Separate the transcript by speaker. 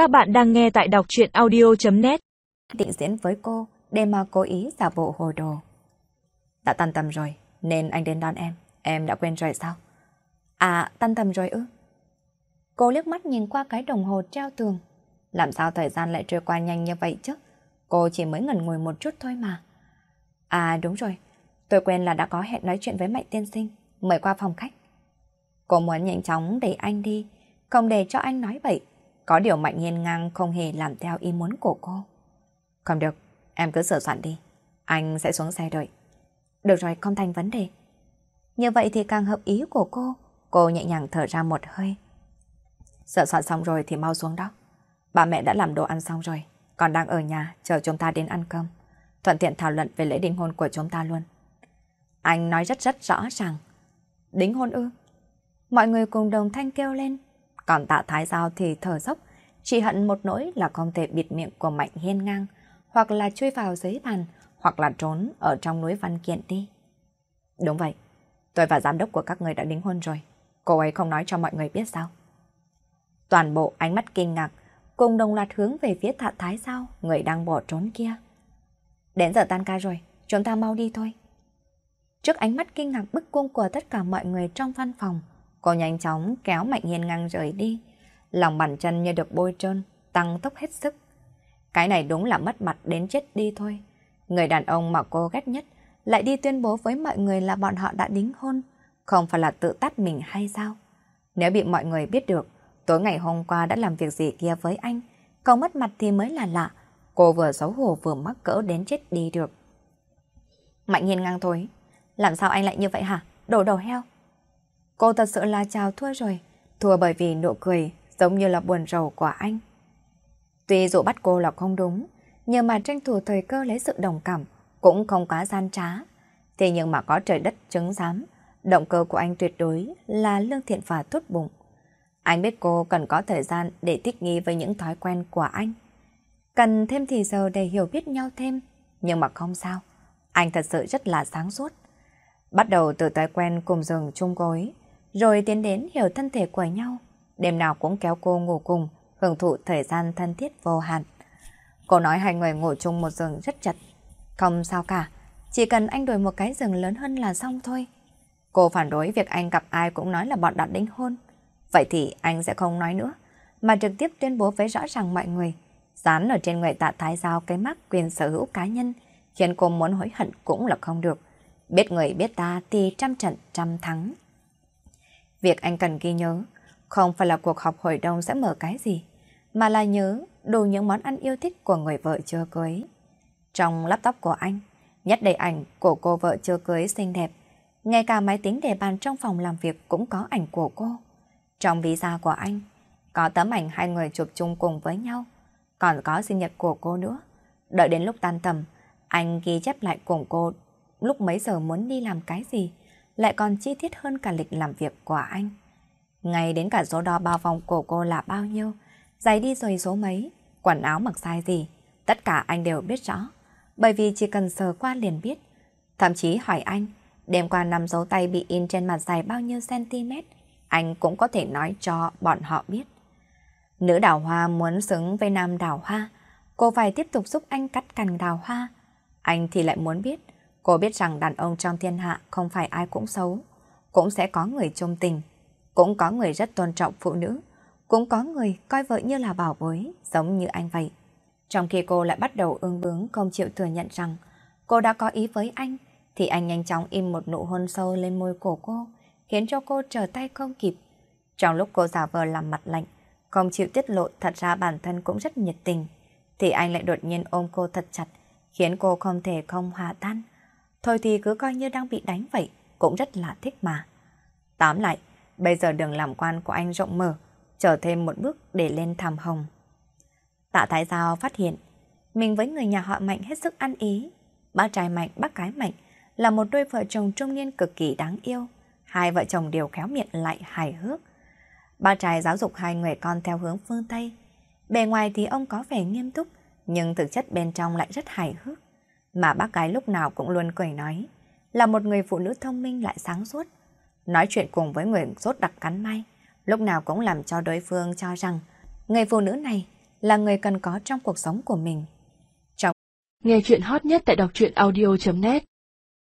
Speaker 1: Các bạn đang nghe tại đọc chuyện audio.net
Speaker 2: Định diễn với cô để mà cố ý giả bộ hồ đồ. Đã tan tầm rồi, nên anh đến đón em. Em đã quên rồi sao? À, tan tầm rồi ư? Cô liếc mắt nhìn qua cái đồng hồ treo tường. Làm sao thời gian lại trôi qua nhanh như vậy chứ? Cô chỉ mới ngẩn ngồi một chút thôi mà. À đúng rồi, tôi quên là đã có hẹn nói chuyện với Mạnh Tiên Sinh. Mời qua phòng khách. Cô muốn nhanh chóng để anh đi, không để cho anh nói bậy. Có điều Mạnh Hiên ngang không hề làm theo ý muốn của cô. Không được, em cứ sửa soạn đi. Anh sẽ xuống xe đợi. Được rồi, không thành vấn đề. Như vậy thì càng hợp ý của cô. Cô nhẹ nhàng thở ra một hơi. Sửa soạn xong rồi thì mau xuống đó. Bà mẹ đã làm đồ ăn xong rồi, còn đang ở nhà chờ chúng ta đến ăn cơm. Thuận tiện thảo luận về lễ đính hôn của chúng ta luôn. Anh nói rất rất rõ ràng. Đính hôn ư? Mọi người cùng đồng thanh kêu lên. Còn tạ thái giao thì thở dốc, chỉ hận một nỗi là không thể bịt miệng của Mạnh Hiên ngang, hoặc là chui vào dưới bàn, hoặc là trốn ở trong núi văn kiện đi. Đúng vậy, tôi và giám đốc của các người đã đính hôn rồi. Cô ấy không nói cho mọi người biết sao. Toàn bộ ánh mắt kinh ngạc, cùng đồng loạt hướng về phía tạ thái sao, người đang bỏ trốn kia. Đến giờ tan ca rồi, chúng ta mau đi thôi. Trước ánh mắt kinh ngạc bức cung của tất cả mọi người trong văn phòng, cô nhanh chóng kéo Mạnh Hiên ngang rời đi. Lòng bàn chân như được bôi trơn, tăng tốc hết sức. Cái này đúng là mất mặt đến chết đi thôi. Người đàn ông mà cô ghét nhất lại đi tuyên bố với mọi người là bọn họ đã đính hôn, không phải là tự tắt mình hay sao? Nếu bị mọi người biết được, tối ngày hôm qua đã làm việc gì kia với anh, còn mất mặt thì mới là lạ. Cô vừa xấu hổ vừa mắc cỡ đến chết đi được. Mạnh hiên ngang thôi, làm sao anh lại như vậy hả? Đổ đầu heo. Cô thật sự là chào thua rồi, thua bởi vì nụ cười giống như là buồn rầu của anh. Tuy dụ bắt cô là không đúng, nhưng mà tranh thủ thời cơ lấy sự đồng cảm cũng không quá gian trá. Thế nhưng mà có trời đất chứng giám, động cơ của anh tuyệt đối là lương thiện và tốt bụng. Anh biết cô cần có thời gian để thích nghi với những thói quen của anh. Cần thêm thì giờ để hiểu biết nhau thêm, nhưng mà không sao. Anh thật sự rất là sáng suốt. Bắt đầu từ thói quen cùng giường chung gối, rồi tiến đến hiểu thân thể của nhau. Đêm nào cũng kéo cô ngủ cùng, hưởng thụ thời gian thân thiết vô hạn. Cô nói hai người ngủ chung một giường rất chặt. Không sao cả, chỉ cần anh đổi một cái giường lớn hơn là xong thôi. Cô phản đối việc anh gặp ai cũng nói là bọn đã đính hôn. Vậy thì anh sẽ không nói nữa, mà trực tiếp tuyên bố với rõ ràng mọi người. Dán ở trên người tạ thái giao cái mắc quyền sở hữu cá nhân, khiến cô muốn hối hận cũng là không được. Biết người biết ta thì trăm trận trăm thắng. Việc anh cần ghi nhớ, không phải là cuộc họp hội đồng sẽ mở cái gì, mà là nhớ đủ những món ăn yêu thích của người vợ chưa cưới. Trong laptop của anh, nhất đầy ảnh của cô vợ chưa cưới xinh đẹp, ngay cả máy tính để bàn trong phòng làm việc cũng có ảnh của cô. Trong visa của anh, có tấm ảnh hai người chụp chung cùng với nhau, còn có sinh nhật của cô nữa. Đợi đến lúc tan tầm, anh ghi chép lại cùng cô lúc mấy giờ muốn đi làm cái gì, lại còn chi tiết hơn cả lịch làm việc của anh. Ngay đến cả số đo bao vòng cổ cô là bao nhiêu, giày đi rồi số mấy, quần áo mặc sai gì, tất cả anh đều biết rõ, bởi vì chỉ cần sờ qua liền biết. Thậm chí hỏi anh, đêm qua nằm dấu tay bị in trên mặt giày bao nhiêu cm, anh cũng có thể nói cho bọn họ biết. Nữ đào hoa muốn xứng với nam đào hoa, cô phải tiếp tục giúp anh cắt cành đào hoa. Anh thì lại muốn biết, cô biết rằng đàn ông trong thiên hạ không phải ai cũng xấu, cũng sẽ có người trung tình, cũng có người rất tôn trọng phụ nữ, cũng có người coi vợ như là bảo bối, giống như anh vậy. Trong khi cô lại bắt đầu ương bướng không chịu thừa nhận rằng cô đã có ý với anh, thì anh nhanh chóng im một nụ hôn sâu lên môi cổ cô, khiến cho cô trở tay không kịp. Trong lúc cô giả vờ làm mặt lạnh, không chịu tiết lộ thật ra bản thân cũng rất nhiệt tình, thì anh lại đột nhiên ôm cô thật chặt, khiến cô không thể không hòa tan. Thôi thì cứ coi như đang bị đánh vậy, cũng rất là thích mà. tám lại, bây giờ đường làm quan của anh rộng mở, trở thêm một bước để lên thảm hồng. Tạ Thái Giao phát hiện, mình với người nhà họ Mạnh hết sức ăn ý. Bác trai Mạnh, bác gái Mạnh là một đôi vợ chồng trung niên cực kỳ đáng yêu. Hai vợ chồng đều khéo miệng lại hài hước. Ba trai giáo dục hai người con theo hướng phương Tây. Bề ngoài thì ông có vẻ nghiêm túc, nhưng thực chất bên trong lại rất hài hước. Mà bác gái lúc nào cũng luôn cười nói, là một người phụ nữ thông minh lại sáng suốt. Nói chuyện cùng với người sốt đặc cắn may, lúc nào cũng làm cho đối phương cho rằng người phụ nữ này là người cần có trong cuộc sống của mình.
Speaker 1: Trong Nghe chuyện hot nhất tại đọc truyện audio.net